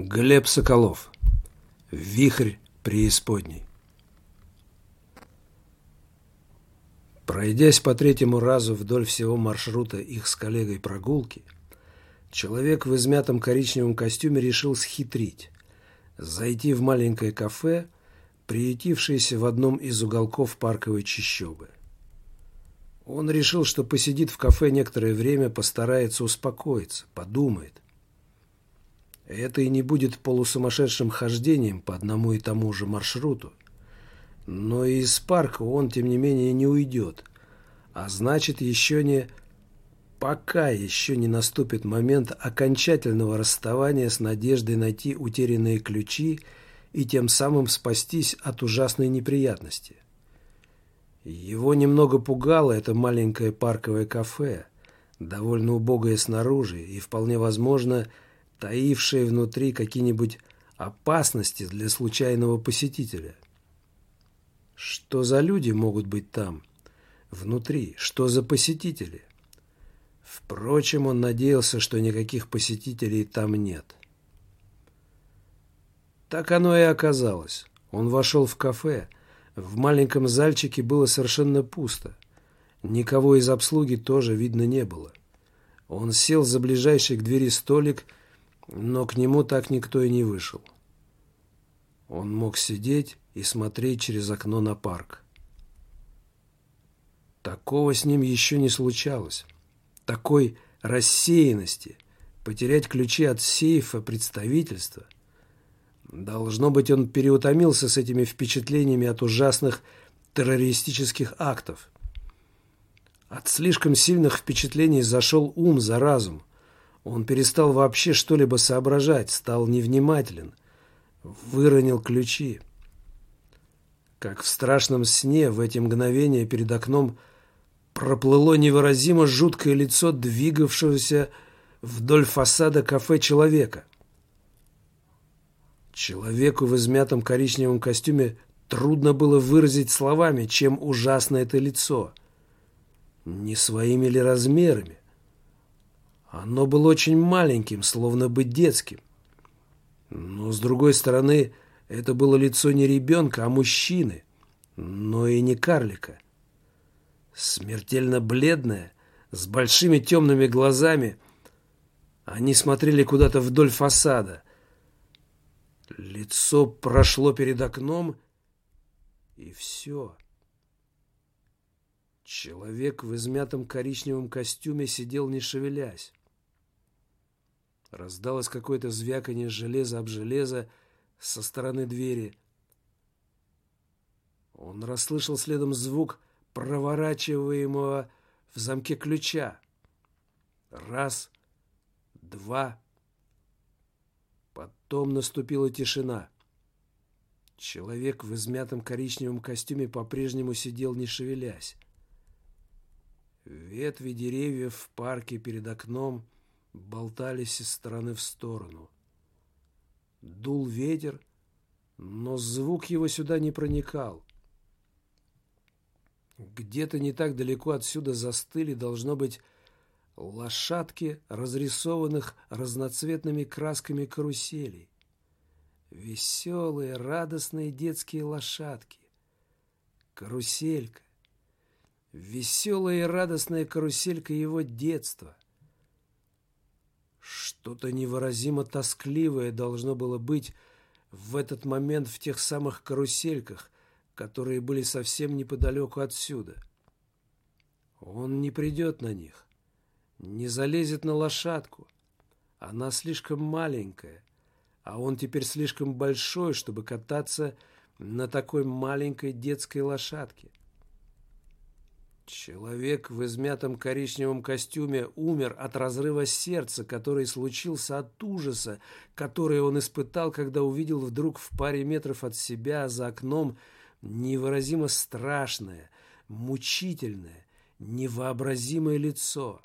Глеб Соколов. Вихрь преисподней. Пройдясь по третьему разу вдоль всего маршрута их с коллегой прогулки, человек в измятом коричневом костюме решил схитрить, зайти в маленькое кафе, приютившееся в одном из уголков парковой чащобы. Он решил, что посидит в кафе некоторое время, постарается успокоиться, подумает. Это и не будет полусумасшедшим хождением по одному и тому же маршруту. Но и из парка он, тем не менее, не уйдет. А значит, еще не... Пока еще не наступит момент окончательного расставания с надеждой найти утерянные ключи и тем самым спастись от ужасной неприятности. Его немного пугало это маленькое парковое кафе, довольно убогое снаружи и, вполне возможно, таившее внутри какие-нибудь опасности для случайного посетителя. Что за люди могут быть там, внутри? Что за посетители? Впрочем, он надеялся, что никаких посетителей там нет. Так оно и оказалось. Он вошел в кафе, в маленьком зальчике было совершенно пусто. Никого из обслуги тоже видно не было. Он сел за ближайший к двери столик, но к нему так никто и не вышел. Он мог сидеть и смотреть через окно на парк. Такого с ним еще не случалось. Такой рассеянности, потерять ключи от сейфа представительства – Должно быть, он переутомился с этими впечатлениями от ужасных террористических актов. От слишком сильных впечатлений зашел ум за разум. Он перестал вообще что-либо соображать, стал невнимателен, выронил ключи. Как в страшном сне в эти мгновения перед окном проплыло невыразимо жуткое лицо двигавшегося вдоль фасада кафе человека. Человеку в измятом коричневом костюме трудно было выразить словами, чем ужасно это лицо. Не своими ли размерами? Оно было очень маленьким, словно бы детским. Но, с другой стороны, это было лицо не ребенка, а мужчины, но и не карлика. Смертельно бледное, с большими темными глазами, они смотрели куда-то вдоль фасада, Лицо прошло перед окном, и все. Человек в измятом коричневом костюме сидел, не шевелясь. Раздалось какое-то звяканье железа об железо со стороны двери. Он расслышал следом звук проворачиваемого в замке ключа. Раз, два, Потом наступила тишина. Человек в измятом коричневом костюме по-прежнему сидел, не шевелясь. Ветви деревьев в парке перед окном болтались из стороны в сторону. Дул ветер, но звук его сюда не проникал. Где-то не так далеко отсюда застыли, должно быть, лошадки, разрисованных разноцветными красками каруселей. Веселые, радостные детские лошадки. Каруселька. Веселая и радостная каруселька его детства. Что-то невыразимо тоскливое должно было быть в этот момент в тех самых карусельках, которые были совсем неподалеку отсюда. Он не придет на них не залезет на лошадку. Она слишком маленькая, а он теперь слишком большой, чтобы кататься на такой маленькой детской лошадке. Человек в измятом коричневом костюме умер от разрыва сердца, который случился от ужаса, который он испытал, когда увидел вдруг в паре метров от себя за окном невыразимо страшное, мучительное, невообразимое лицо.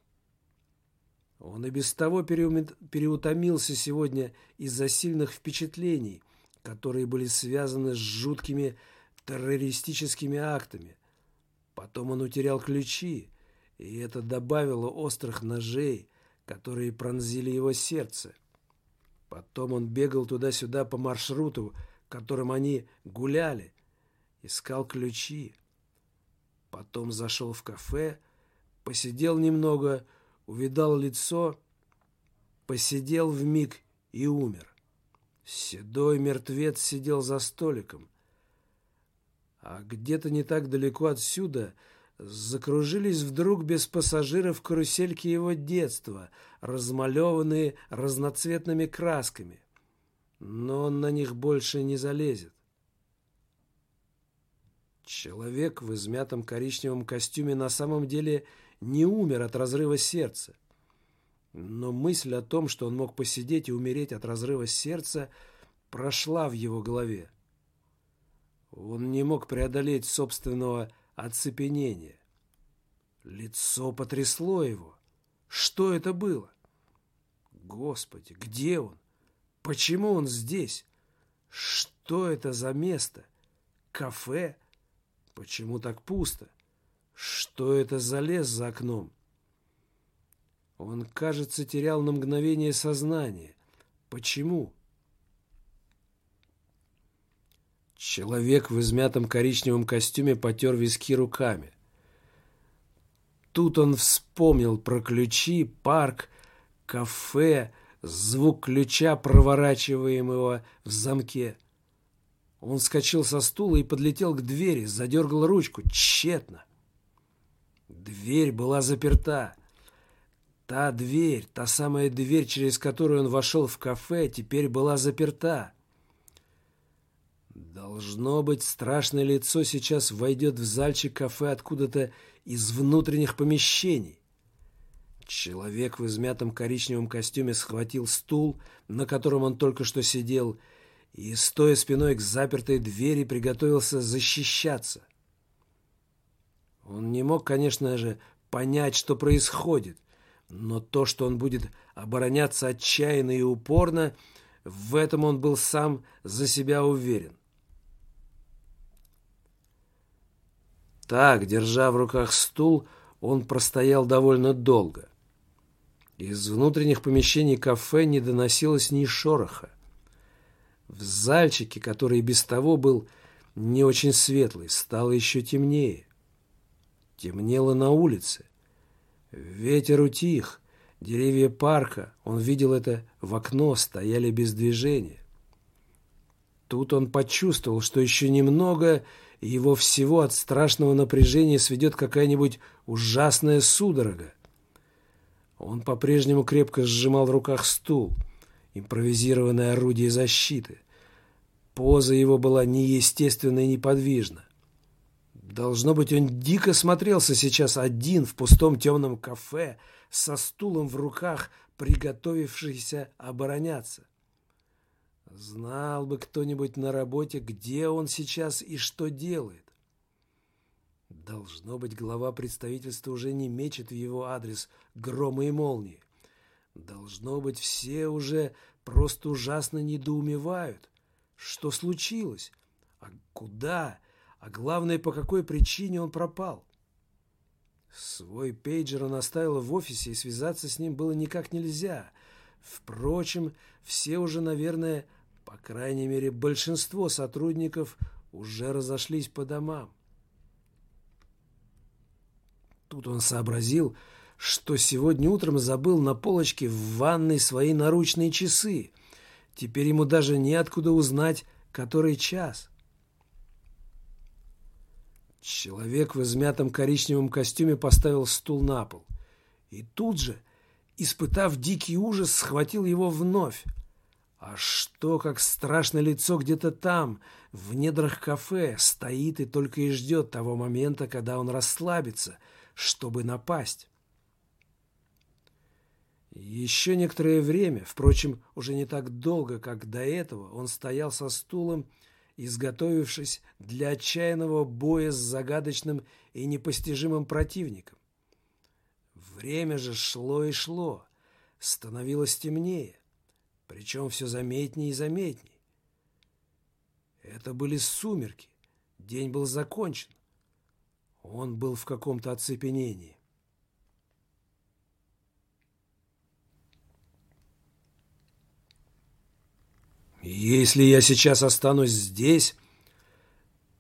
Он и без того переутомился сегодня из-за сильных впечатлений, которые были связаны с жуткими террористическими актами. Потом он утерял ключи, и это добавило острых ножей, которые пронзили его сердце. Потом он бегал туда-сюда по маршруту, которым они гуляли, искал ключи. Потом зашел в кафе, посидел немного, увидал лицо, посидел в миг и умер. Седой мертвец сидел за столиком. А где-то не так далеко отсюда закружились вдруг без пассажиров карусельки его детства, размалеванные разноцветными красками. Но он на них больше не залезет. Человек в измятом коричневом костюме на самом деле не умер от разрыва сердца. Но мысль о том, что он мог посидеть и умереть от разрыва сердца, прошла в его голове. Он не мог преодолеть собственного оцепенения. Лицо потрясло его. Что это было? Господи, где он? Почему он здесь? Что это за место? Кафе? Почему так пусто? Что это за лес за окном? Он, кажется, терял на мгновение сознание. Почему? Человек в измятом коричневом костюме потер виски руками. Тут он вспомнил про ключи, парк, кафе, звук ключа, проворачиваемого в замке. Он вскочил со стула и подлетел к двери, задергал ручку. Тщетно. Дверь была заперта. Та дверь, та самая дверь, через которую он вошел в кафе, теперь была заперта. Должно быть, страшное лицо сейчас войдет в зальчик кафе откуда-то из внутренних помещений. Человек в измятом коричневом костюме схватил стул, на котором он только что сидел, и, стоя спиной к запертой двери, приготовился защищаться. Он не мог, конечно же, понять, что происходит, но то, что он будет обороняться отчаянно и упорно, в этом он был сам за себя уверен. Так, держа в руках стул, он простоял довольно долго. Из внутренних помещений кафе не доносилось ни шороха. В зальчике, который без того был не очень светлый, стало еще темнее. Темнело на улице. Ветер утих, деревья парка, он видел это в окно, стояли без движения. Тут он почувствовал, что еще немного, и его всего от страшного напряжения сведет какая-нибудь ужасная судорога. Он по-прежнему крепко сжимал в руках стул, импровизированное орудие защиты. Поза его была неестественна и неподвижна. Должно быть, он дико смотрелся сейчас один в пустом темном кафе со стулом в руках, приготовившийся обороняться. Знал бы кто-нибудь на работе, где он сейчас и что делает. Должно быть, глава представительства уже не мечет в его адрес громы и молнии. Должно быть, все уже просто ужасно недоумевают. Что случилось? А куда? А главное, по какой причине он пропал? Свой пейджер он оставил в офисе, и связаться с ним было никак нельзя. Впрочем, все уже, наверное, по крайней мере, большинство сотрудников уже разошлись по домам. Тут он сообразил, что сегодня утром забыл на полочке в ванной свои наручные часы. Теперь ему даже неоткуда узнать, который час. Человек в измятом коричневом костюме поставил стул на пол. И тут же, испытав дикий ужас, схватил его вновь. А что, как страшное лицо где-то там, в недрах кафе, стоит и только и ждет того момента, когда он расслабится, чтобы напасть. Еще некоторое время, впрочем, уже не так долго, как до этого, он стоял со стулом, изготовившись для отчаянного боя с загадочным и непостижимым противником. Время же шло и шло, становилось темнее причем все заметнее и заметнее. Это были сумерки, день был закончен. Он был в каком-то оцепенении. «Если я сейчас останусь здесь...»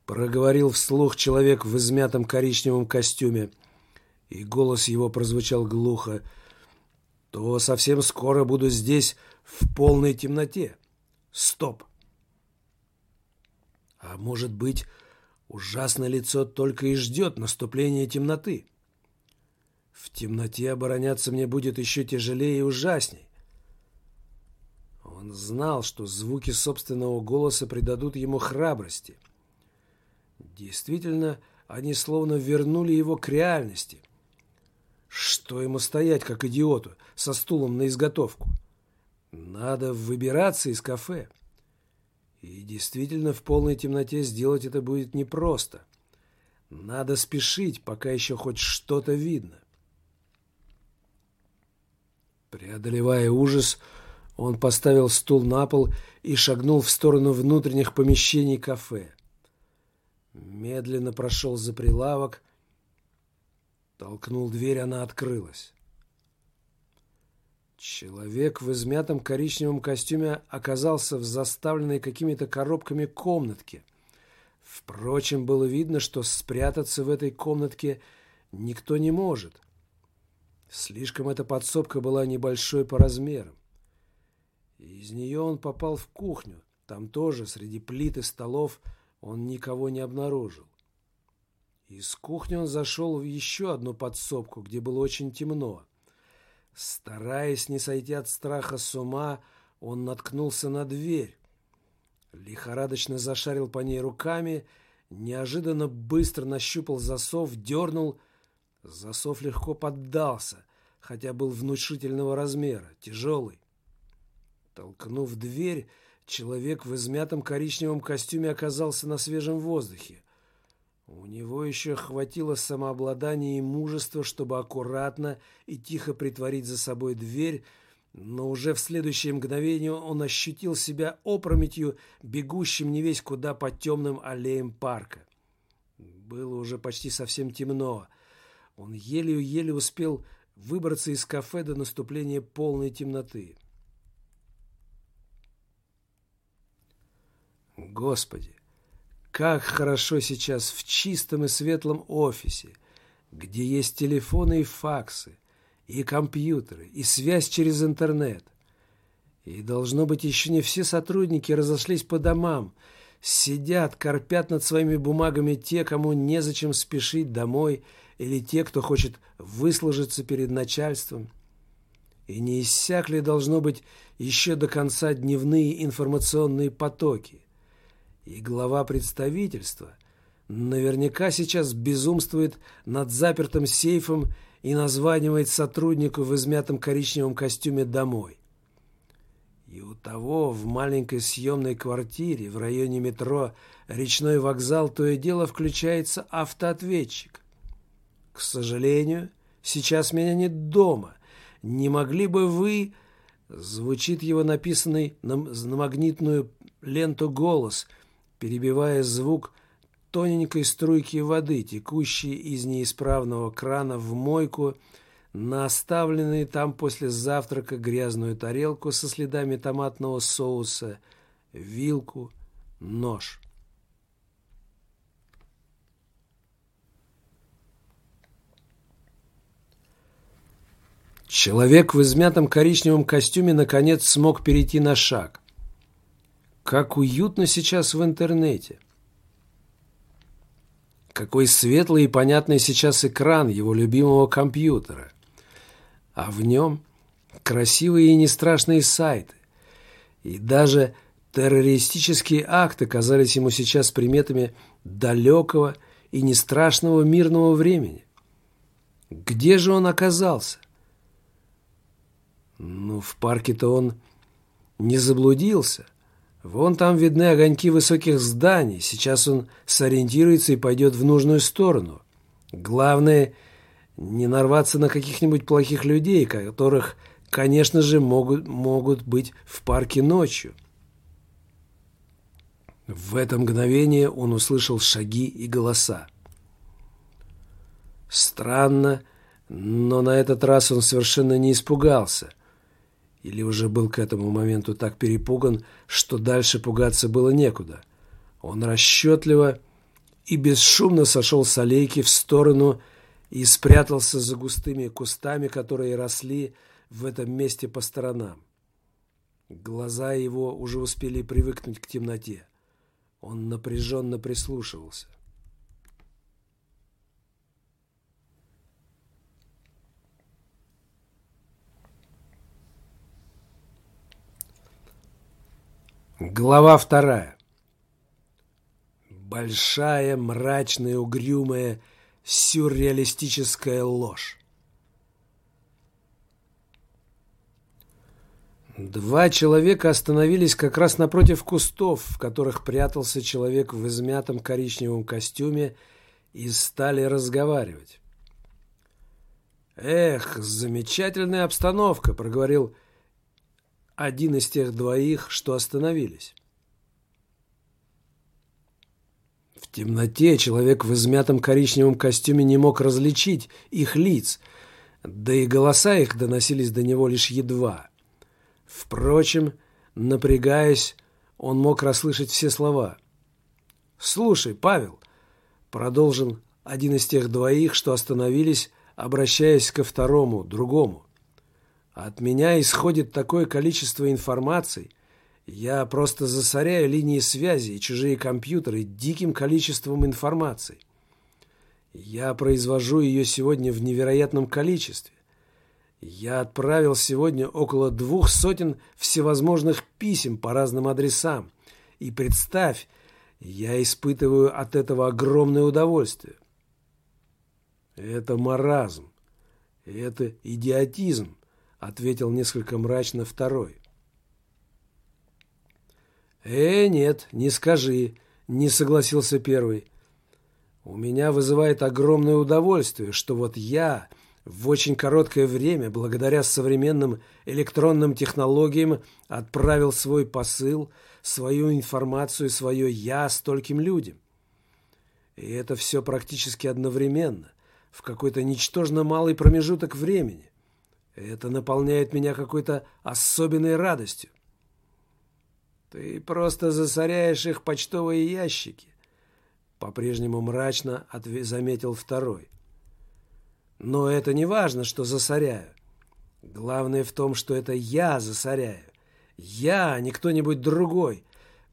Проговорил вслух человек в измятом коричневом костюме, и голос его прозвучал глухо, то совсем скоро буду здесь в полной темноте. Стоп! А может быть, ужасное лицо только и ждет наступления темноты? В темноте обороняться мне будет еще тяжелее и ужасней. Он знал, что звуки собственного голоса придадут ему храбрости. Действительно, они словно вернули его к реальности. Что ему стоять, как идиоту, со стулом на изготовку? Надо выбираться из кафе. И действительно, в полной темноте сделать это будет непросто. Надо спешить, пока еще хоть что-то видно. Преодолевая ужас, он поставил стул на пол и шагнул в сторону внутренних помещений кафе. Медленно прошел за прилавок, толкнул дверь, она открылась. Человек в измятом коричневом костюме оказался в заставленной какими-то коробками комнатке. Впрочем, было видно, что спрятаться в этой комнатке никто не может. Слишком эта подсобка была небольшой по размерам. Из нее он попал в кухню. Там тоже, среди плит и столов, он никого не обнаружил. Из кухни он зашел в еще одну подсобку, где было очень темно. Стараясь не сойти от страха с ума, он наткнулся на дверь. Лихорадочно зашарил по ней руками, неожиданно быстро нащупал засов, дернул — Засов легко поддался, хотя был внушительного размера, тяжелый. Толкнув дверь, человек в измятом коричневом костюме оказался на свежем воздухе. У него еще хватило самообладания и мужества, чтобы аккуратно и тихо притворить за собой дверь, но уже в следующее мгновение он ощутил себя опрометью, бегущим не весь куда по темным аллеям парка. Было уже почти совсем темно, он еле-еле успел выбраться из кафе до наступления полной темноты. Господи, как хорошо сейчас в чистом и светлом офисе, где есть телефоны и факсы, и компьютеры, и связь через интернет. И, должно быть, еще не все сотрудники разошлись по домам, сидят, корпят над своими бумагами те, кому незачем спешить домой – или те, кто хочет выслужиться перед начальством. И не иссякли, должно быть, еще до конца дневные информационные потоки. И глава представительства наверняка сейчас безумствует над запертым сейфом и названивает сотруднику в измятом коричневом костюме домой. И у того в маленькой съемной квартире в районе метро «Речной вокзал» то и дело включается автоответчик. К сожалению, сейчас меня нет дома. Не могли бы вы...» Звучит его написанный на, магнитную ленту голос, перебивая звук тоненькой струйки воды, текущей из неисправного крана в мойку, на оставленные там после завтрака грязную тарелку со следами томатного соуса, вилку, нож. Человек в измятом коричневом костюме наконец смог перейти на шаг. Как уютно сейчас в интернете. Какой светлый и понятный сейчас экран его любимого компьютера. А в нем красивые и нестрашные сайты. И даже террористические акты казались ему сейчас приметами далекого и нестрашного мирного времени. Где же он оказался? Ну, в парке-то он не заблудился. Вон там видны огоньки высоких зданий. Сейчас он сориентируется и пойдет в нужную сторону. Главное, не нарваться на каких-нибудь плохих людей, которых, конечно же, могут, могут быть в парке ночью. В это мгновение он услышал шаги и голоса. Странно, но на этот раз он совершенно не испугался – Или уже был к этому моменту так перепуган, что дальше пугаться было некуда. Он расчетливо и бесшумно сошел с аллейки в сторону и спрятался за густыми кустами, которые росли в этом месте по сторонам. Глаза его уже успели привыкнуть к темноте. Он напряженно прислушивался. Глава вторая. Большая, мрачная, угрюмая, сюрреалистическая ложь. Два человека остановились как раз напротив кустов, в которых прятался человек в измятом коричневом костюме, и стали разговаривать. «Эх, замечательная обстановка!» — проговорил один из тех двоих, что остановились. В темноте человек в измятом коричневом костюме не мог различить их лиц, да и голоса их доносились до него лишь едва. Впрочем, напрягаясь, он мог расслышать все слова. «Слушай, Павел», — продолжил один из тех двоих, что остановились, обращаясь ко второму, другому. От меня исходит такое количество информации. Я просто засоряю линии связи и чужие компьютеры диким количеством информации. Я произвожу ее сегодня в невероятном количестве. Я отправил сегодня около двух сотен всевозможных писем по разным адресам. И представь, я испытываю от этого огромное удовольствие. Это маразм. Это идиотизм ответил несколько мрачно второй. «Э, нет, не скажи», — не согласился первый. «У меня вызывает огромное удовольствие, что вот я в очень короткое время, благодаря современным электронным технологиям, отправил свой посыл, свою информацию, свое «я» стольким людям. И это все практически одновременно, в какой-то ничтожно малый промежуток времени. Это наполняет меня какой-то особенной радостью. Ты просто засоряешь их почтовые ящики. По-прежнему мрачно заметил второй. Но это не важно, что засоряю. Главное в том, что это я засоряю. Я, а не кто-нибудь другой,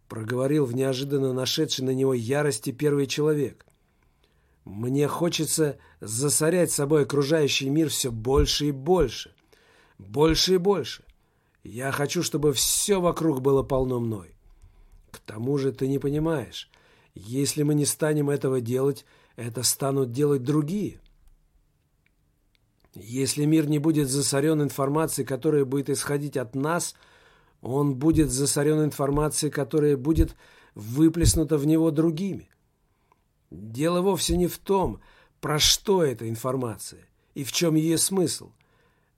проговорил в неожиданно нашедший на него ярости первый человек. Мне хочется засорять собой окружающий мир все больше и больше. Больше и больше. Я хочу, чтобы все вокруг было полно мной. К тому же ты не понимаешь, если мы не станем этого делать, это станут делать другие. Если мир не будет засорен информацией, которая будет исходить от нас, он будет засорен информацией, которая будет выплеснута в него другими. Дело вовсе не в том, про что эта информация и в чем ее смысл.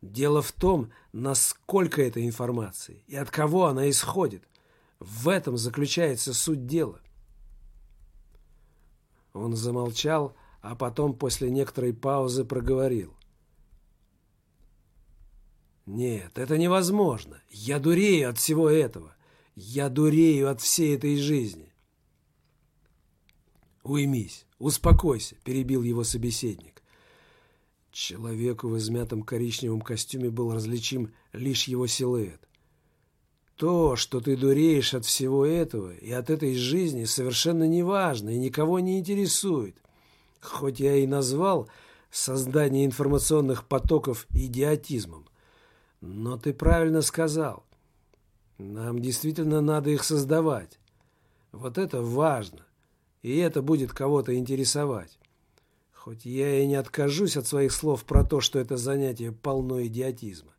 Дело в том, насколько эта информация и от кого она исходит. В этом заключается суть дела. Он замолчал, а потом после некоторой паузы проговорил. «Нет, это невозможно. Я дурею от всего этого. Я дурею от всей этой жизни. «Уймись, успокойся», — перебил его собеседник. Человеку в измятом коричневом костюме был различим лишь его силуэт. То, что ты дуреешь от всего этого и от этой жизни, совершенно неважно и никого не интересует. Хоть я и назвал создание информационных потоков идиотизмом. Но ты правильно сказал. Нам действительно надо их создавать. Вот это важно и это будет кого-то интересовать. Хоть я и не откажусь от своих слов про то, что это занятие полно идиотизма.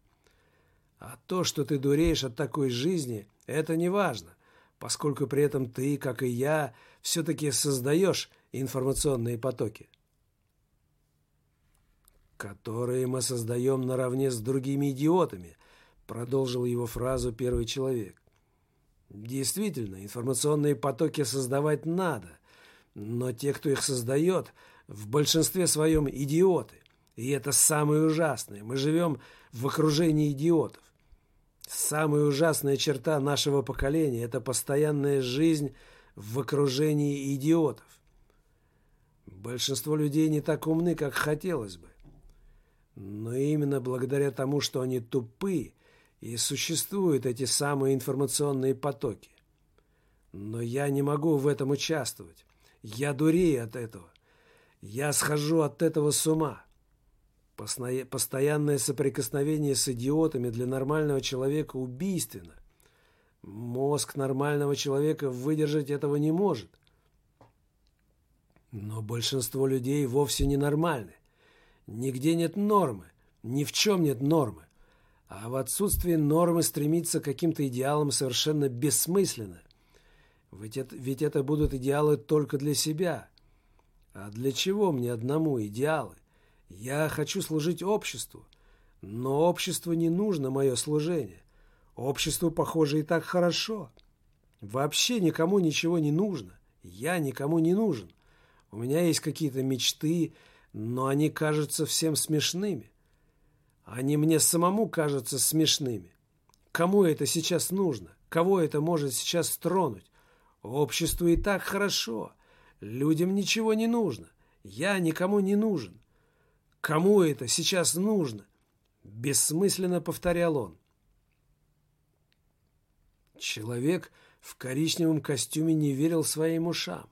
А то, что ты дуреешь от такой жизни, это не важно, поскольку при этом ты, как и я, все-таки создаешь информационные потоки, которые мы создаем наравне с другими идиотами, продолжил его фразу первый человек. Действительно, информационные потоки создавать надо, но те, кто их создает, в большинстве своем идиоты. И это самое ужасное. Мы живем в окружении идиотов. Самая ужасная черта нашего поколения – это постоянная жизнь в окружении идиотов. Большинство людей не так умны, как хотелось бы. Но именно благодаря тому, что они тупы, и существуют эти самые информационные потоки. Но я не могу в этом участвовать. Я дурею от этого. Я схожу от этого с ума. Постоянное соприкосновение с идиотами для нормального человека убийственно. Мозг нормального человека выдержать этого не может. Но большинство людей вовсе не нормальны. Нигде нет нормы, ни в чем нет нормы. А в отсутствии нормы стремиться к каким-то идеалам совершенно бессмысленно. Ведь это, ведь это будут идеалы только для себя. А для чего мне одному идеалы? Я хочу служить обществу, но обществу не нужно мое служение. Обществу, похоже, и так хорошо. Вообще никому ничего не нужно. Я никому не нужен. У меня есть какие-то мечты, но они кажутся всем смешными. Они мне самому кажутся смешными. Кому это сейчас нужно? Кого это может сейчас тронуть? Обществу и так хорошо. Людям ничего не нужно. Я никому не нужен. Кому это сейчас нужно? Бессмысленно повторял он. Человек в коричневом костюме не верил своим ушам.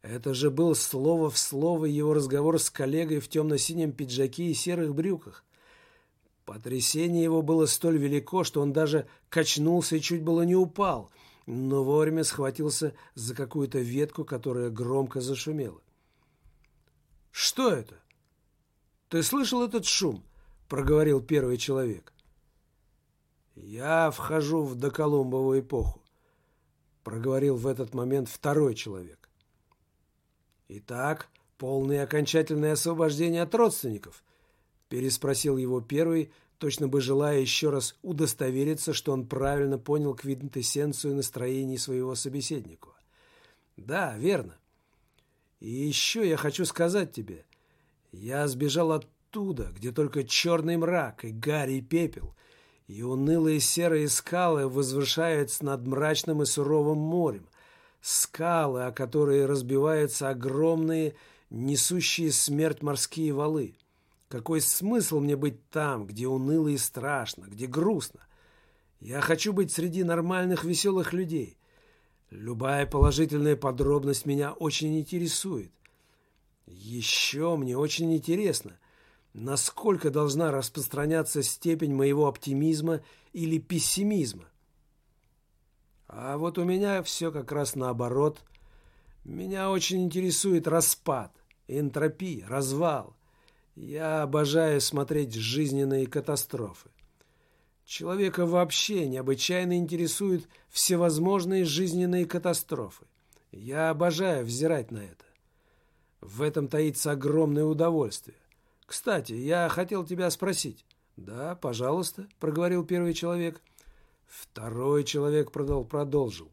Это же был слово в слово его разговор с коллегой в темно-синем пиджаке и серых брюках. Потрясение его было столь велико, что он даже качнулся и чуть было не упал, но вовремя схватился за какую-то ветку, которая громко зашумела. «Что это?» «Ты слышал этот шум?» — проговорил первый человек. «Я вхожу в доколумбову эпоху», — проговорил в этот момент второй человек. «Итак, полное окончательное освобождение от родственников», — переспросил его первый, точно бы желая еще раз удостовериться, что он правильно понял квинтэссенцию настроений своего собеседника. «Да, верно. И еще я хочу сказать тебе, я сбежал оттуда, где только черный мрак и гарь и пепел, и унылые серые скалы возвышаются над мрачным и суровым морем, скалы, о которые разбиваются огромные, несущие смерть морские валы. Какой смысл мне быть там, где уныло и страшно, где грустно? Я хочу быть среди нормальных веселых людей. Любая положительная подробность меня очень интересует. Еще мне очень интересно, насколько должна распространяться степень моего оптимизма или пессимизма. А вот у меня все как раз наоборот. Меня очень интересует распад, энтропия, развал. Я обожаю смотреть жизненные катастрофы. Человека вообще необычайно интересуют всевозможные жизненные катастрофы. Я обожаю взирать на это. В этом таится огромное удовольствие. Кстати, я хотел тебя спросить. Да, пожалуйста, проговорил первый человек. Второй человек продолжил.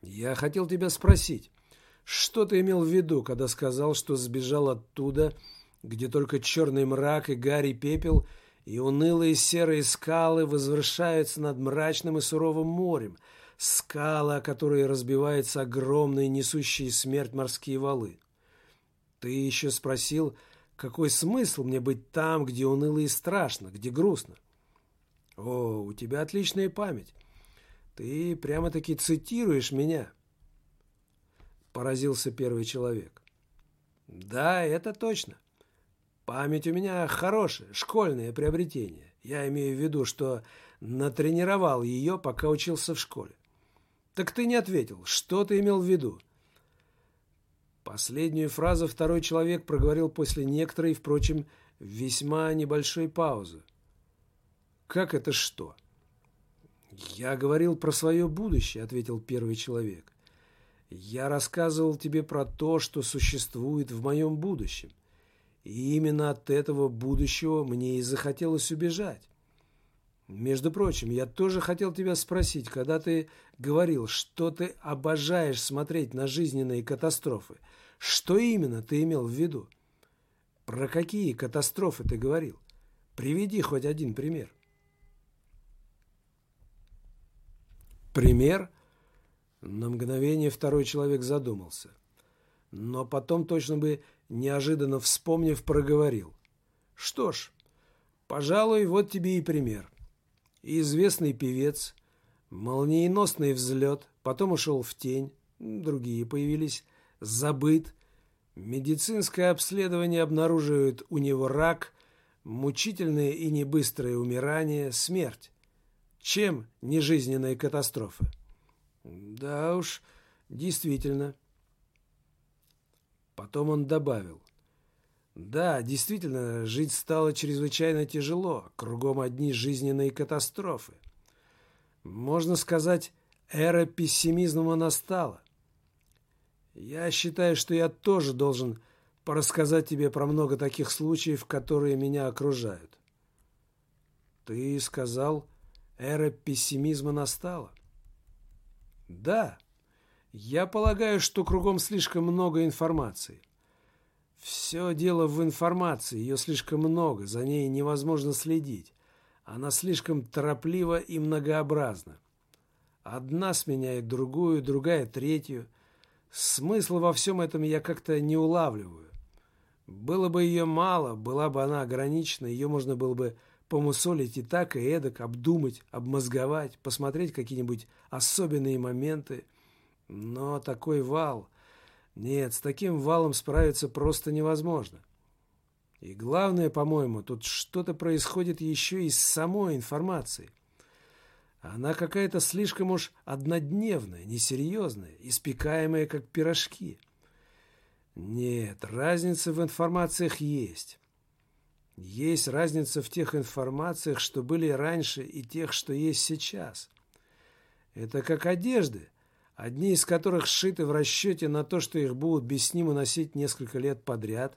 Я хотел тебя спросить, что ты имел в виду, когда сказал, что сбежал оттуда, где только черный мрак и гарь пепел, и унылые серые скалы возвышаются над мрачным и суровым морем – скалы, о которые разбиваются огромные несущие смерть морские валы. Ты еще спросил, какой смысл мне быть там, где уныло и страшно, где грустно? О, у тебя отличная память. Ты прямо-таки цитируешь меня. Поразился первый человек. Да, это точно. Память у меня хорошая, школьное приобретение. Я имею в виду, что натренировал ее, пока учился в школе. «Так ты не ответил. Что ты имел в виду?» Последнюю фразу второй человек проговорил после некоторой, впрочем, весьма небольшой паузы. «Как это что?» «Я говорил про свое будущее», — ответил первый человек. Я рассказывал тебе про то, что существует в моем будущем. И именно от этого будущего мне и захотелось убежать. Между прочим, я тоже хотел тебя спросить, когда ты говорил, что ты обожаешь смотреть на жизненные катастрофы, что именно ты имел в виду? Про какие катастрофы ты говорил? Приведи хоть один пример. Пример – на мгновение второй человек задумался. Но потом, точно бы неожиданно вспомнив, проговорил. «Что ж, пожалуй, вот тебе и пример. Известный певец, молниеносный взлет, потом ушел в тень, другие появились, забыт, медицинское обследование обнаруживает у него рак, мучительное и небыстрое умирание, смерть. Чем не жизненная катастрофа? Да уж, действительно. Потом он добавил. Да, действительно, жить стало чрезвычайно тяжело, кругом одни жизненные катастрофы. Можно сказать, эра пессимизма настала. Я считаю, что я тоже должен порассказать тебе про много таких случаев, которые меня окружают. Ты сказал, эра пессимизма настала? Да. Я полагаю, что кругом слишком много информации. Все дело в информации, ее слишком много, за ней невозможно следить. Она слишком тороплива и многообразна. Одна сменяет другую, другая третью. Смысла во всем этом я как-то не улавливаю. Было бы ее мало, была бы она ограничена, ее можно было бы помусолить и так, и эдак, обдумать, обмозговать, посмотреть какие-нибудь особенные моменты. Но такой вал... Нет, с таким валом справиться просто невозможно. И главное, по-моему, тут что-то происходит еще и с самой информацией. Она какая-то слишком уж однодневная, несерьезная, испекаемая, как пирожки. Нет, разница в информациях есть. Есть разница в тех информациях, что были раньше, и тех, что есть сейчас. Это как одежды, одни из которых сшиты в расчете на то, что их будут без снима носить несколько лет подряд,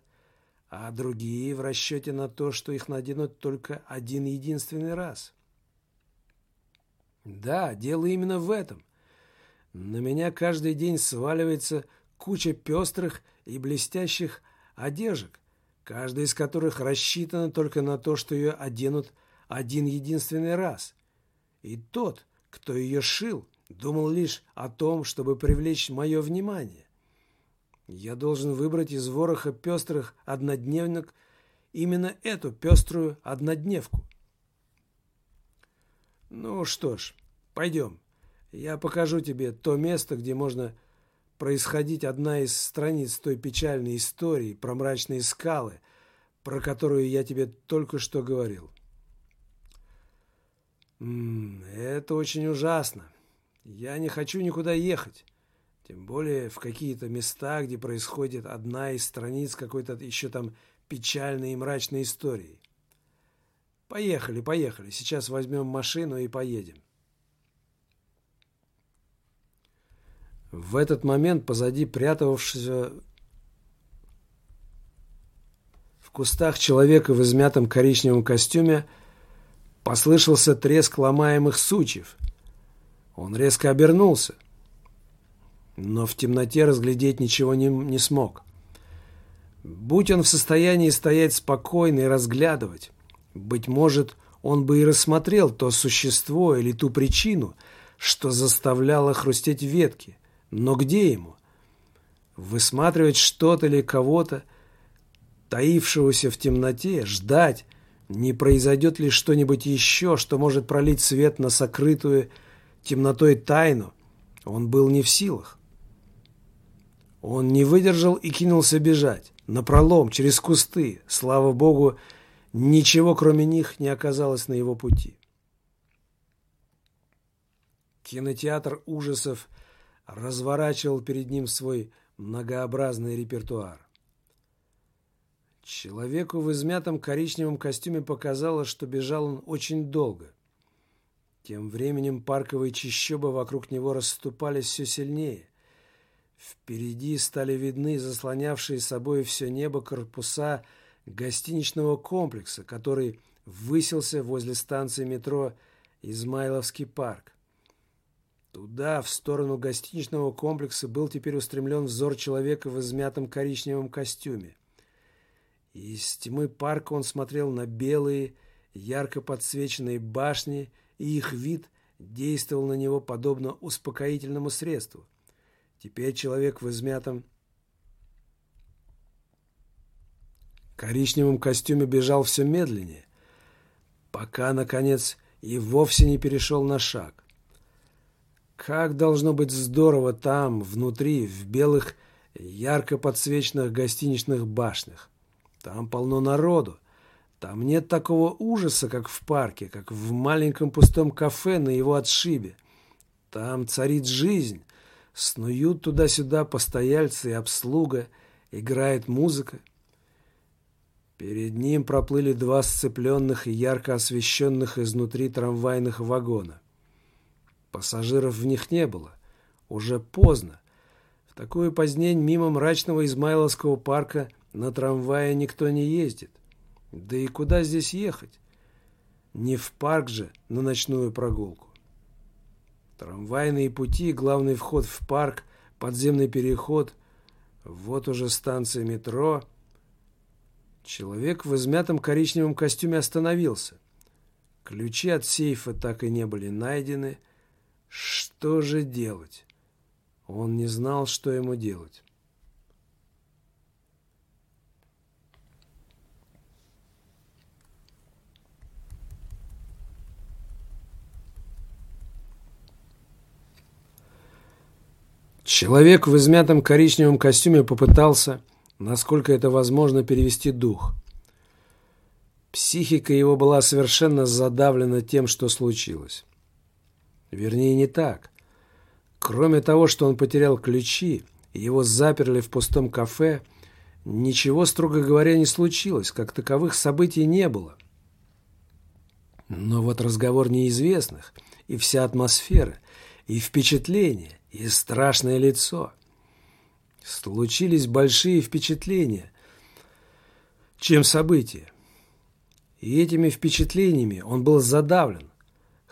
а другие в расчете на то, что их наденут только один единственный раз. Да, дело именно в этом. На меня каждый день сваливается куча пестрых и блестящих одежек, каждая из которых рассчитана только на то, что ее оденут один единственный раз. И тот, кто ее шил, думал лишь о том, чтобы привлечь мое внимание. Я должен выбрать из вороха пестрых однодневник именно эту пеструю однодневку. Ну что ж, пойдем. Я покажу тебе то место, где можно происходить одна из страниц той печальной истории про мрачные скалы, про которую я тебе только что говорил. М -м, это очень ужасно. Я не хочу никуда ехать. Тем более в какие-то места, где происходит одна из страниц какой-то еще там печальной и мрачной истории. Поехали, поехали. Сейчас возьмем машину и поедем. В этот момент позади прятавшегося в кустах человека в измятом коричневом костюме послышался треск ломаемых сучьев. Он резко обернулся, но в темноте разглядеть ничего не, не смог. Будь он в состоянии стоять спокойно и разглядывать, быть может, он бы и рассмотрел то существо или ту причину, что заставляло хрустеть ветки – но где ему? Высматривать что-то или кого-то, таившегося в темноте, ждать, не произойдет ли что-нибудь еще, что может пролить свет на сокрытую темнотой тайну, он был не в силах. Он не выдержал и кинулся бежать. Напролом, через кусты. Слава богу, ничего кроме них не оказалось на его пути. Кинотеатр ужасов – разворачивал перед ним свой многообразный репертуар. Человеку в измятом коричневом костюме показалось, что бежал он очень долго. Тем временем парковые чащобы вокруг него расступались все сильнее. Впереди стали видны заслонявшие собой все небо корпуса гостиничного комплекса, который высился возле станции метро Измайловский парк. Туда, в сторону гостиничного комплекса, был теперь устремлен взор человека в измятом коричневом костюме. Из тьмы парка он смотрел на белые, ярко подсвеченные башни, и их вид действовал на него подобно успокоительному средству. Теперь человек в измятом коричневом костюме бежал все медленнее, пока, наконец, и вовсе не перешел на шаг. Как должно быть здорово там, внутри, в белых, ярко подсвеченных гостиничных башнях. Там полно народу. Там нет такого ужаса, как в парке, как в маленьком пустом кафе на его отшибе. Там царит жизнь. Снуют туда-сюда постояльцы и обслуга, играет музыка. Перед ним проплыли два сцепленных и ярко освещенных изнутри трамвайных вагона. Пассажиров в них не было. Уже поздно. В такую позднень мимо мрачного Измайловского парка на трамвае никто не ездит. Да и куда здесь ехать? Не в парк же на ночную прогулку. Трамвайные пути, главный вход в парк, подземный переход. Вот уже станция метро. Человек в измятом коричневом костюме остановился. Ключи от сейфа так и не были найдены. Что же делать? Он не знал, что ему делать. Человек в измятом коричневом костюме попытался, насколько это возможно, перевести дух. Психика его была совершенно задавлена тем, что случилось. Вернее, не так. Кроме того, что он потерял ключи, его заперли в пустом кафе, ничего, строго говоря, не случилось, как таковых событий не было. Но вот разговор неизвестных, и вся атмосфера, и впечатление, и страшное лицо. Случились большие впечатления, чем события. И этими впечатлениями он был задавлен.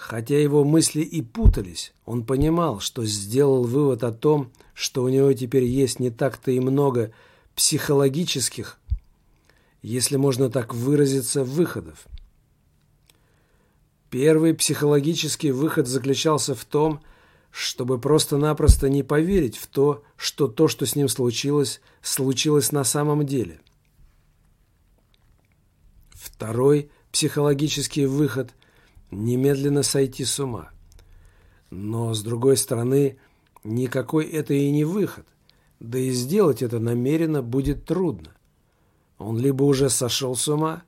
Хотя его мысли и путались, он понимал, что сделал вывод о том, что у него теперь есть не так-то и много психологических, если можно так выразиться, выходов. Первый психологический выход заключался в том, чтобы просто-напросто не поверить в то, что то, что с ним случилось, случилось на самом деле. Второй психологический выход – немедленно сойти с ума. Но, с другой стороны, никакой это и не выход, да и сделать это намеренно будет трудно. Он либо уже сошел с ума,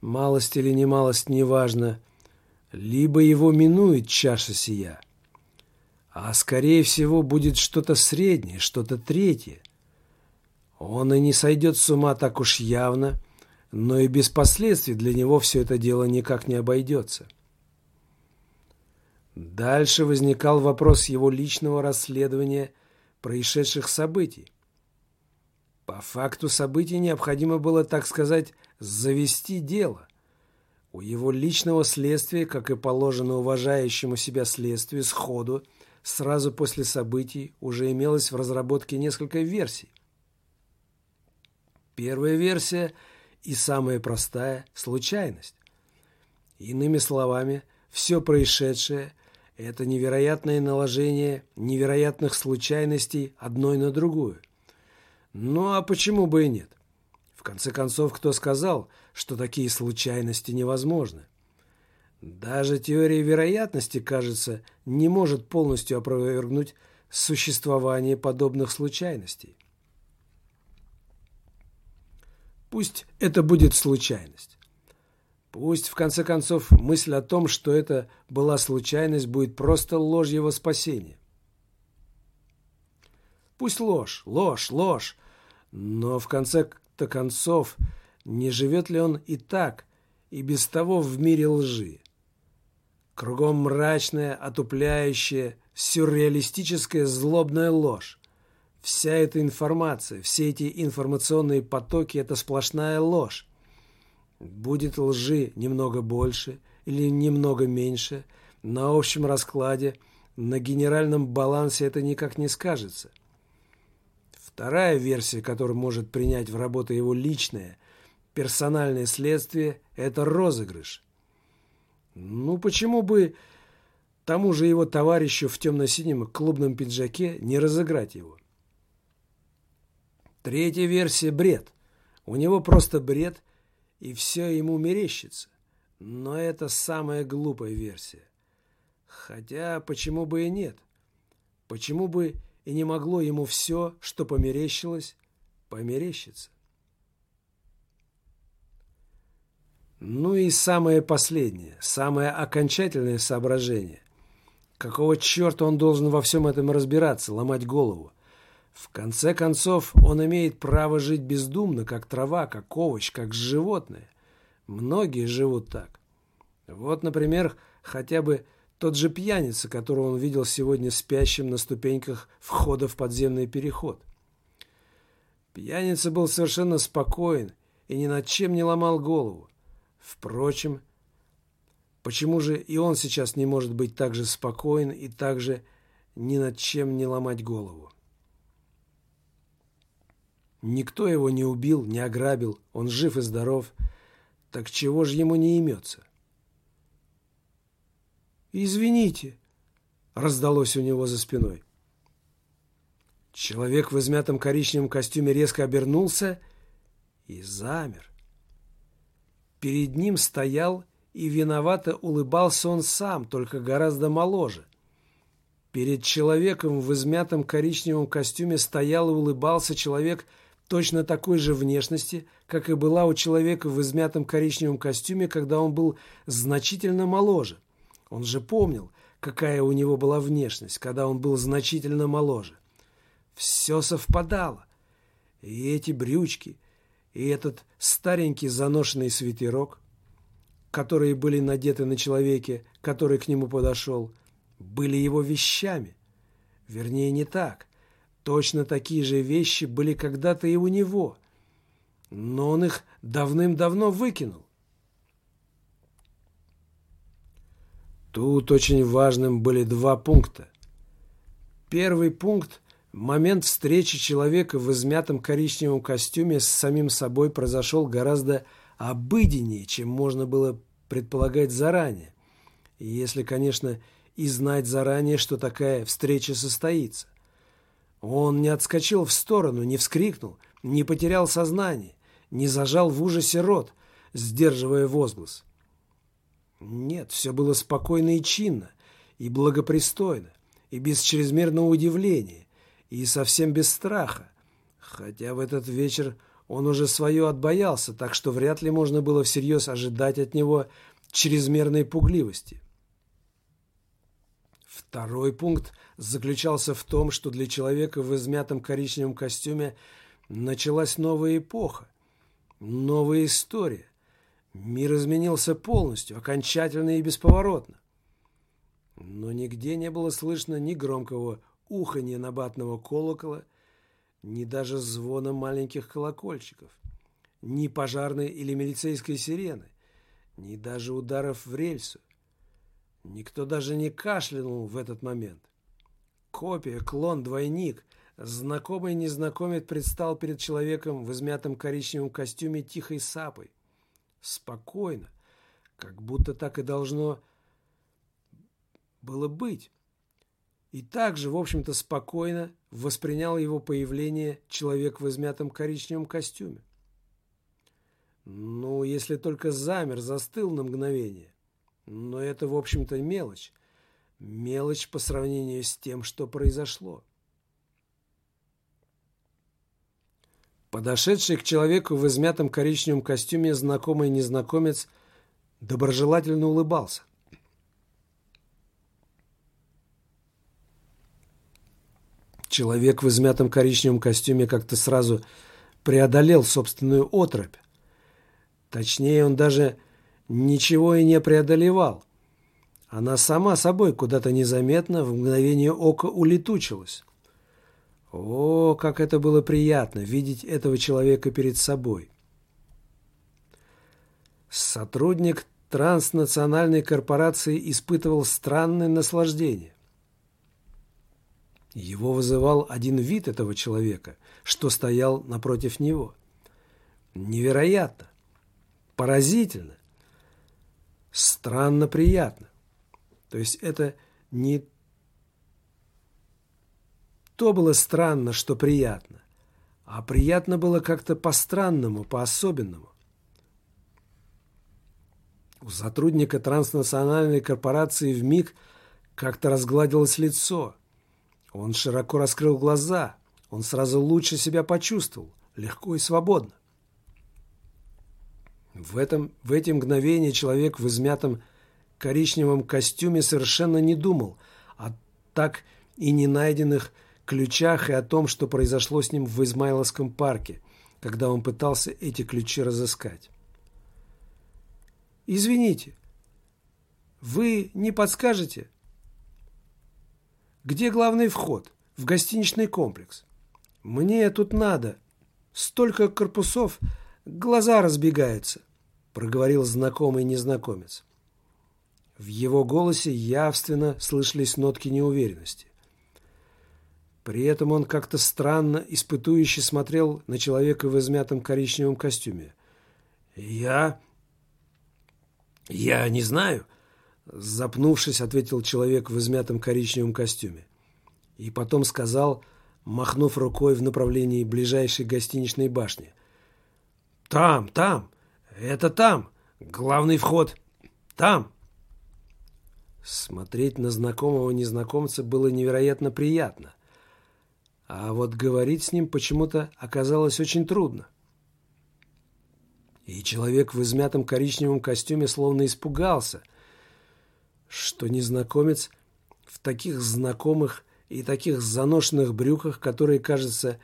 малость или немалость неважно, либо его минует чаша сия – а скорее всего будет что-то среднее, что-то третье. Он и не сойдет с ума так уж явно, но и без последствий для него все это дело никак не обойдется. Дальше возникал вопрос его личного расследования происшедших событий. По факту событий необходимо было, так сказать, завести дело. У его личного следствия, как и положено уважающему себя следствию, сходу – сразу после событий уже имелось в разработке несколько версий. Первая версия и самая простая – случайность. Иными словами, все происшедшее – это невероятное наложение невероятных случайностей одной на другую. Ну а почему бы и нет? В конце концов, кто сказал, что такие случайности невозможны? Даже теория вероятности, кажется, не может полностью опровергнуть существование подобных случайностей. Пусть это будет случайность. Пусть, в конце концов, мысль о том, что это была случайность, будет просто ложь его спасения. Пусть ложь, ложь, ложь, но в конце-то концов, не живет ли он и так, и без того в мире лжи? Кругом мрачная, отупляющая, сюрреалистическая злобная ложь. Вся эта информация, все эти информационные потоки – это сплошная ложь. Будет лжи немного больше или немного меньше, на общем раскладе, на генеральном балансе это никак не скажется. Вторая версия, которую может принять в работу его личное, персональное следствие – это розыгрыш. Ну, почему бы тому же его товарищу в темно-синем клубном пиджаке не разыграть его. Третья версия – бред. У него просто бред, и все ему мерещится. Но это самая глупая версия. Хотя почему бы и нет? Почему бы и не могло ему все, что померещилось, померещиться? Ну и самое последнее, самое окончательное соображение. Какого черта он должен во всем этом разбираться, ломать голову? В конце концов, он имеет право жить бездумно, как трава, как овощ, как животное. Многие живут так. Вот, например, хотя бы тот же пьяница, которого он видел сегодня спящим на ступеньках входа в подземный переход. Пьяница был совершенно спокоен и ни над чем не ломал голову. Впрочем, почему же и он сейчас не может быть так же спокоен и так же ни над чем не ломать голову? Никто его не убил, не ограбил, он жив и здоров. Так чего же ему не имется? «Извините», — раздалось у него за спиной. Человек в измятом коричневом костюме резко обернулся и замер. Перед ним стоял и виновато улыбался он сам, только гораздо моложе. Перед человеком в измятом коричневом костюме стоял и улыбался человек точно такой же внешности, как и была у человека в измятом коричневом костюме, когда он был значительно моложе. Он же помнил, какая у него была внешность, когда он был значительно моложе. Все совпадало. И эти брючки, и этот старенький заношенный свитерок, которые были надеты на человеке, который к нему подошел, были его вещами. Вернее, не так. Точно такие же вещи были когда-то и у него. Но он их давным-давно выкинул. Тут очень важным были два пункта. Первый пункт Момент встречи человека в измятом коричневом костюме с самим собой произошел гораздо обыденнее, чем можно было предполагать заранее. Если, конечно, и знать заранее, что такая встреча состоится. Он не отскочил в сторону, не вскрикнул, не потерял сознание, не зажал в ужасе рот, сдерживая возглас. Нет, все было спокойно и чинно, и благопристойно, и без чрезмерного удивления, и совсем без страха. Хотя в этот вечер он уже свое отбоялся, так что вряд ли можно было всерьез ожидать от него чрезмерной пугливости. Второй пункт заключался в том, что для человека в измятом коричневом костюме началась новая эпоха, новая история. Мир изменился полностью, окончательно и бесповоротно. Но нигде не было слышно ни громкого уханье набатного колокола, ни даже звона маленьких колокольчиков, ни пожарной или милицейской сирены, ни даже ударов в рельсу. Никто даже не кашлянул в этот момент. Копия, клон, двойник, знакомый незнакомец предстал перед человеком в измятом коричневом костюме тихой сапой. Спокойно, как будто так и должно было быть и также, в общем-то, спокойно воспринял его появление человек в измятом коричневом костюме. Ну, если только замер, застыл на мгновение. Но это, в общем-то, мелочь. Мелочь по сравнению с тем, что произошло. Подошедший к человеку в измятом коричневом костюме знакомый незнакомец доброжелательно улыбался. Человек в измятом коричневом костюме как-то сразу преодолел собственную отрыбь. Точнее, он даже ничего и не преодолевал. Она сама собой куда-то незаметно в мгновение ока улетучилась. О, как это было приятно видеть этого человека перед собой. Сотрудник транснациональной корпорации испытывал странное наслаждение. Его вызывал один вид этого человека, что стоял напротив него. Невероятно, поразительно, странно приятно. То есть это не то было странно, что приятно, а приятно было как-то по-странному, по-особенному. У сотрудника транснациональной корпорации в миг как-то разгладилось лицо. Он широко раскрыл глаза. Он сразу лучше себя почувствовал, легко и свободно. В, этом, в эти мгновения человек в измятом коричневом костюме совершенно не думал о так и не найденных ключах и о том, что произошло с ним в Измайловском парке, когда он пытался эти ключи разыскать. «Извините, вы не подскажете, где главный вход в гостиничный комплекс? Мне тут надо. Столько корпусов, глаза разбегаются», — проговорил знакомый незнакомец. В его голосе явственно слышались нотки неуверенности. При этом он как-то странно, испытующе смотрел на человека в измятом коричневом костюме. «Я... я не знаю», — запнувшись, ответил человек в измятом коричневом костюме. И потом сказал, махнув рукой в направлении ближайшей гостиничной башни. «Там, там! Это там! Главный вход! Там!» Смотреть на знакомого незнакомца было невероятно приятно. А вот говорить с ним почему-то оказалось очень трудно. И человек в измятом коричневом костюме словно испугался, что незнакомец в таких знакомых и таких заношенных брюках, которые, кажется,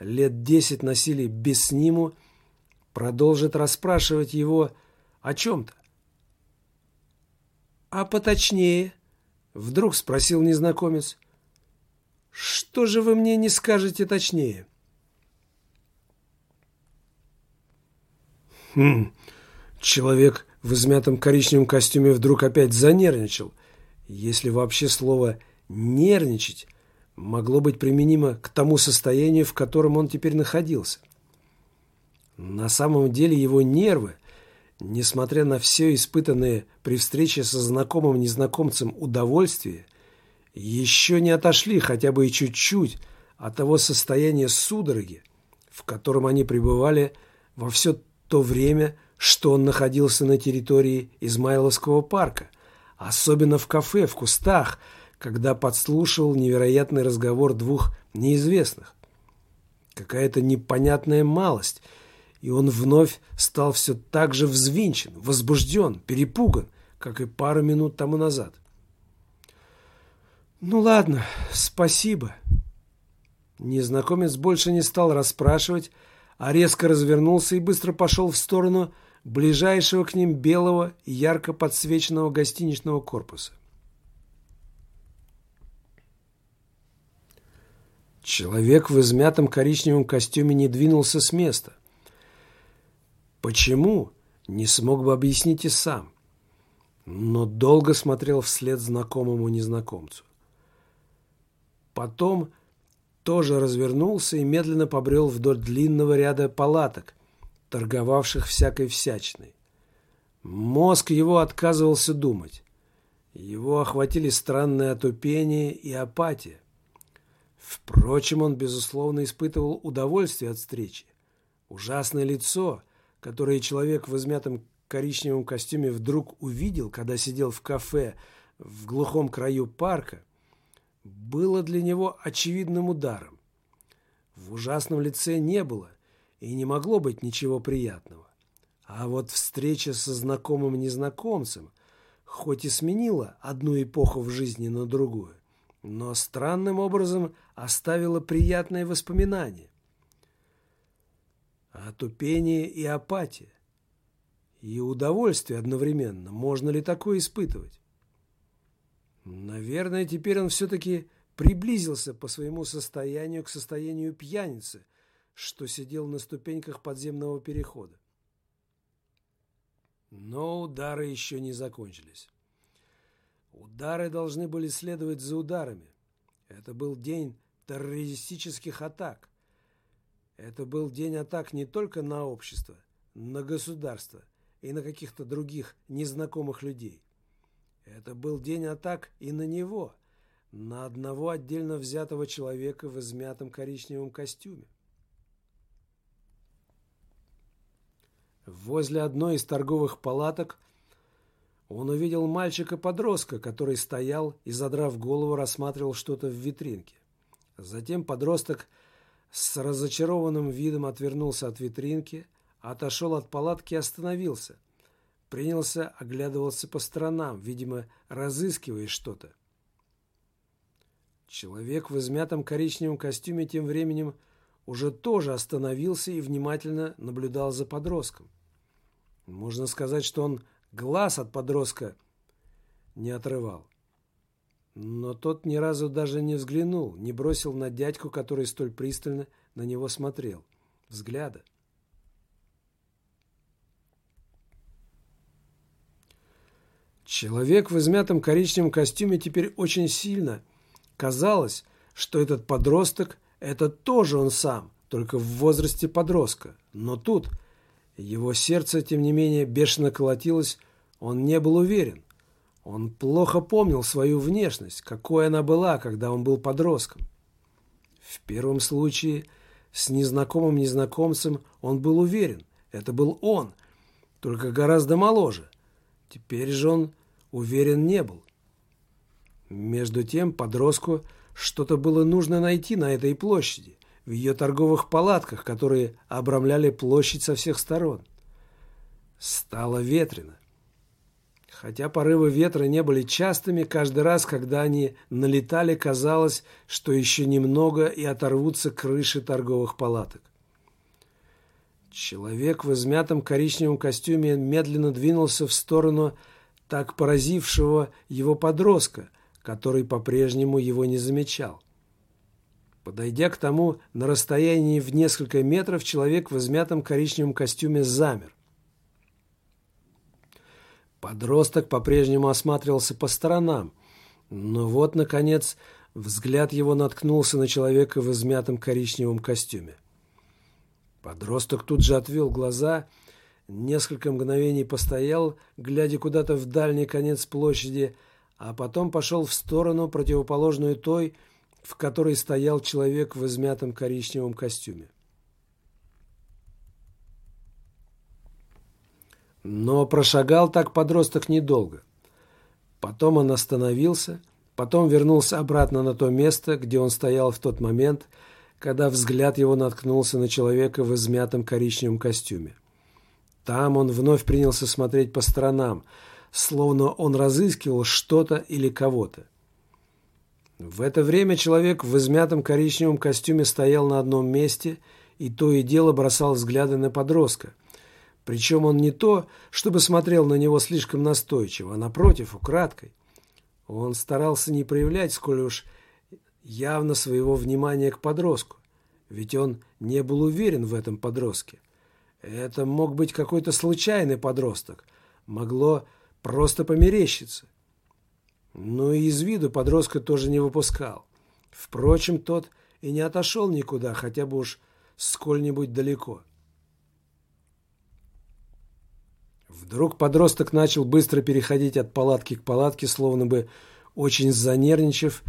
лет десять носили без сниму, продолжит расспрашивать его о чем-то. «А поточнее?» — вдруг спросил незнакомец. «Что же вы мне не скажете точнее?» Хм, человек в измятом коричневом костюме вдруг опять занервничал. Если вообще слово «нервничать» могло быть применимо к тому состоянию, в котором он теперь находился. На самом деле его нервы Несмотря на все испытанное при встрече со знакомым незнакомцем удовольствие, еще не отошли хотя бы и чуть-чуть от того состояния судороги, в котором они пребывали во все то время, что он находился на территории Измайловского парка, особенно в кафе, в кустах, когда подслушивал невероятный разговор двух неизвестных. Какая-то непонятная малость – и он вновь стал все так же взвинчен, возбужден, перепуган, как и пару минут тому назад. «Ну ладно, спасибо». Незнакомец больше не стал расспрашивать, а резко развернулся и быстро пошел в сторону ближайшего к ним белого ярко подсвеченного гостиничного корпуса. Человек в измятом коричневом костюме не двинулся с места. Почему? Не смог бы объяснить и сам. Но долго смотрел вслед знакомому незнакомцу. Потом тоже развернулся и медленно побрел вдоль длинного ряда палаток, торговавших всякой всячиной. Мозг его отказывался думать. Его охватили странное отупение и апатия. Впрочем, он, безусловно, испытывал удовольствие от встречи. Ужасное лицо — которое человек в измятом коричневом костюме вдруг увидел, когда сидел в кафе в глухом краю парка, было для него очевидным ударом. В ужасном лице не было и не могло быть ничего приятного. А вот встреча со знакомым незнакомцем хоть и сменила одну эпоху в жизни на другую, но странным образом оставила приятное воспоминание а тупение и апатия. И удовольствие одновременно. Можно ли такое испытывать? Наверное, теперь он все-таки приблизился по своему состоянию к состоянию пьяницы, что сидел на ступеньках подземного перехода. Но удары еще не закончились. Удары должны были следовать за ударами. Это был день террористических атак. Это был день атак не только на общество, на государство и на каких-то других незнакомых людей. Это был день атак и на него, на одного отдельно взятого человека в измятом коричневом костюме. Возле одной из торговых палаток он увидел мальчика-подростка, который стоял и, задрав голову, рассматривал что-то в витринке. Затем подросток с разочарованным видом отвернулся от витринки, отошел от палатки и остановился. Принялся оглядываться по сторонам, видимо, разыскивая что-то. Человек в измятом коричневом костюме тем временем уже тоже остановился и внимательно наблюдал за подростком. Можно сказать, что он глаз от подростка не отрывал. Но тот ни разу даже не взглянул, не бросил на дядьку, который столь пристально на него смотрел. Взгляда. Человек в измятом коричневом костюме теперь очень сильно казалось, что этот подросток – это тоже он сам, только в возрасте подростка. Но тут его сердце, тем не менее, бешено колотилось, он не был уверен. Он плохо помнил свою внешность, какой она была, когда он был подростком. В первом случае с незнакомым незнакомцем он был уверен. Это был он, только гораздо моложе. Теперь же он уверен не был. Между тем подростку что-то было нужно найти на этой площади, в ее торговых палатках, которые обрамляли площадь со всех сторон. Стало ветрено. Хотя порывы ветра не были частыми, каждый раз, когда они налетали, казалось, что еще немного и оторвутся крыши торговых палаток. Человек в измятом коричневом костюме медленно двинулся в сторону так поразившего его подростка, который по-прежнему его не замечал. Подойдя к тому на расстоянии в несколько метров, человек в измятом коричневом костюме замер. Подросток по-прежнему осматривался по сторонам, но вот, наконец, взгляд его наткнулся на человека в измятом коричневом костюме. Подросток тут же отвел глаза, несколько мгновений постоял, глядя куда-то в дальний конец площади, а потом пошел в сторону, противоположную той, в которой стоял человек в измятом коричневом костюме. Но прошагал так подросток недолго. Потом он остановился, потом вернулся обратно на то место, где он стоял в тот момент, когда взгляд его наткнулся на человека в измятом коричневом костюме. Там он вновь принялся смотреть по сторонам, словно он разыскивал что-то или кого-то. В это время человек в измятом коричневом костюме стоял на одном месте и то и дело бросал взгляды на подростка – причем он не то, чтобы смотрел на него слишком настойчиво, а напротив, украдкой. Он старался не проявлять сколь уж явно своего внимания к подростку, ведь он не был уверен в этом подростке. Это мог быть какой-то случайный подросток, могло просто померещиться. Но и из виду подростка тоже не выпускал. Впрочем, тот и не отошел никуда, хотя бы уж сколь-нибудь далеко. Вдруг подросток начал быстро переходить от палатки к палатке, словно бы очень занервничав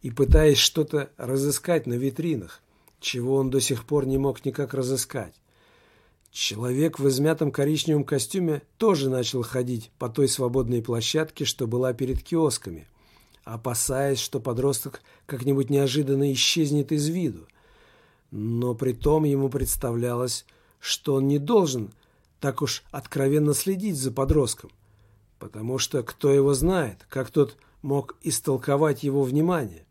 и пытаясь что-то разыскать на витринах, чего он до сих пор не мог никак разыскать. Человек в измятом коричневом костюме тоже начал ходить по той свободной площадке, что была перед киосками, опасаясь, что подросток как-нибудь неожиданно исчезнет из виду. Но при том ему представлялось, что он не должен так уж откровенно следить за подростком, потому что кто его знает, как тот мог истолковать его внимание.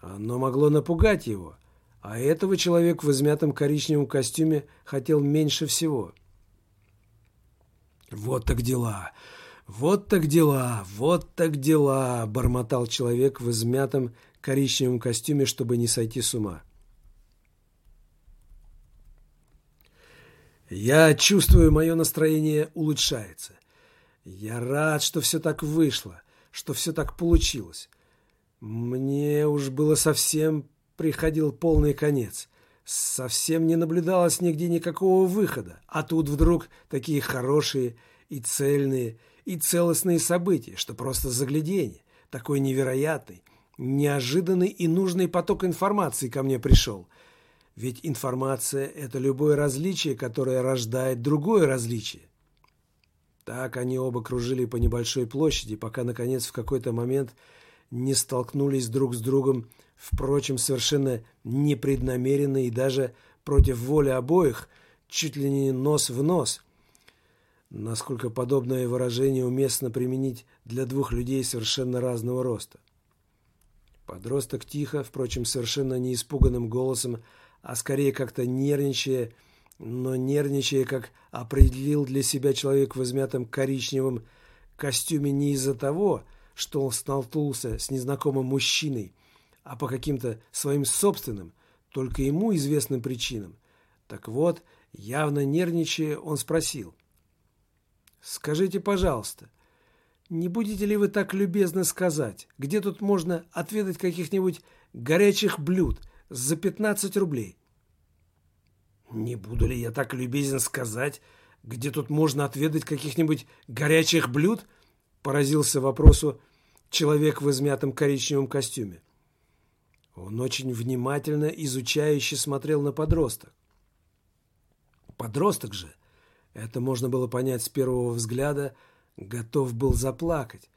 Оно могло напугать его, а этого человек в измятом коричневом костюме хотел меньше всего. «Вот так дела! Вот так дела! Вот так дела!» – бормотал человек в измятом коричневом костюме, чтобы не сойти с ума. Я чувствую, мое настроение улучшается. Я рад, что все так вышло, что все так получилось. Мне уж было совсем приходил полный конец. Совсем не наблюдалось нигде никакого выхода. А тут вдруг такие хорошие и цельные, и целостные события, что просто загляденье, такой невероятный, неожиданный и нужный поток информации ко мне пришел. Ведь информация – это любое различие, которое рождает другое различие. Так они оба кружили по небольшой площади, пока, наконец, в какой-то момент не столкнулись друг с другом, впрочем, совершенно непреднамеренно и даже против воли обоих, чуть ли не нос в нос. Насколько подобное выражение уместно применить для двух людей совершенно разного роста. Подросток тихо, впрочем, совершенно не испуганным голосом, а скорее как-то нервничая, но нервничая, как определил для себя человек в измятом коричневом костюме не из-за того, что он столкнулся с незнакомым мужчиной, а по каким-то своим собственным, только ему известным причинам. Так вот, явно нервничая, он спросил. «Скажите, пожалуйста, не будете ли вы так любезно сказать, где тут можно отведать каких-нибудь горячих блюд за 15 рублей?» Не буду ли я так любезен сказать, где тут можно отведать каких-нибудь горячих блюд? Поразился вопросу человек в измятом коричневом костюме. Он очень внимательно, изучающе смотрел на подросток. Подросток же, это можно было понять с первого взгляда, готов был заплакать.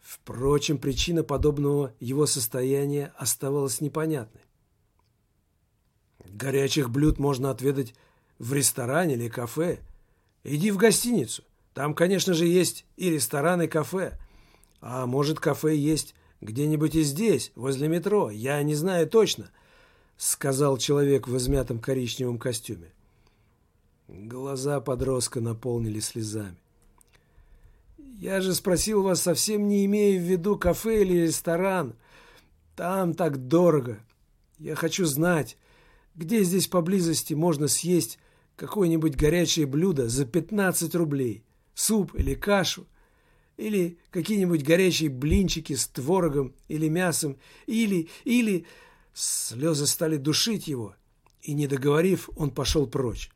Впрочем, причина подобного его состояния оставалась непонятной. Горячих блюд можно отведать в ресторане или кафе. Иди в гостиницу. Там, конечно же, есть и ресторан, и кафе. А может, кафе есть где-нибудь и здесь, возле метро. Я не знаю точно, сказал человек в измятом коричневом костюме. Глаза подростка наполнили слезами. «Я же спросил вас, совсем не имея в виду кафе или ресторан. Там так дорого. Я хочу знать, где здесь поблизости можно съесть какое-нибудь горячее блюдо за 15 рублей? Суп или кашу? Или какие-нибудь горячие блинчики с творогом или мясом? Или, или... Слезы стали душить его, и, не договорив, он пошел прочь.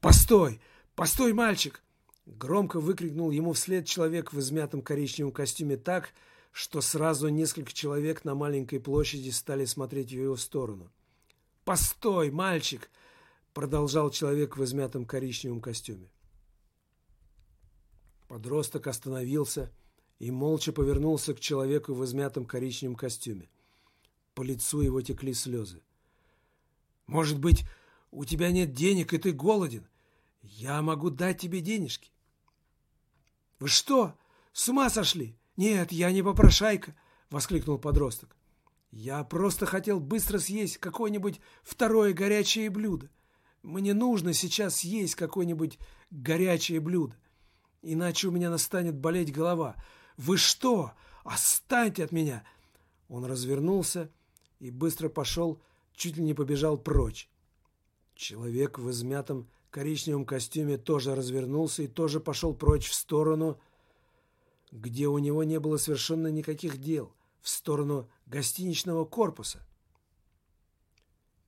«Постой! Постой, мальчик!» Громко выкрикнул ему вслед человек в измятом коричневом костюме так, что сразу несколько человек на маленькой площади стали смотреть в его сторону. «Постой, мальчик!» — продолжал человек в измятом коричневом костюме. Подросток остановился и молча повернулся к человеку в измятом коричневом костюме. По лицу его текли слезы. «Может быть, у тебя нет денег, и ты голоден? Я могу дать тебе денежки». «Вы что, с ума сошли? Нет, я не попрошайка!» — воскликнул подросток. Я просто хотел быстро съесть какое-нибудь второе горячее блюдо. Мне нужно сейчас съесть какое-нибудь горячее блюдо. Иначе у меня настанет болеть голова. Вы что? Останьте от меня!» Он развернулся и быстро пошел, чуть ли не побежал прочь. Человек в измятом коричневом костюме тоже развернулся и тоже пошел прочь в сторону, где у него не было совершенно никаких дел в сторону гостиничного корпуса.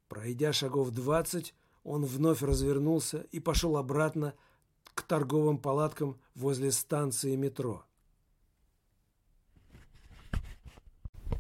Пройдя шагов двадцать, он вновь развернулся и пошел обратно к торговым палаткам возле станции метро.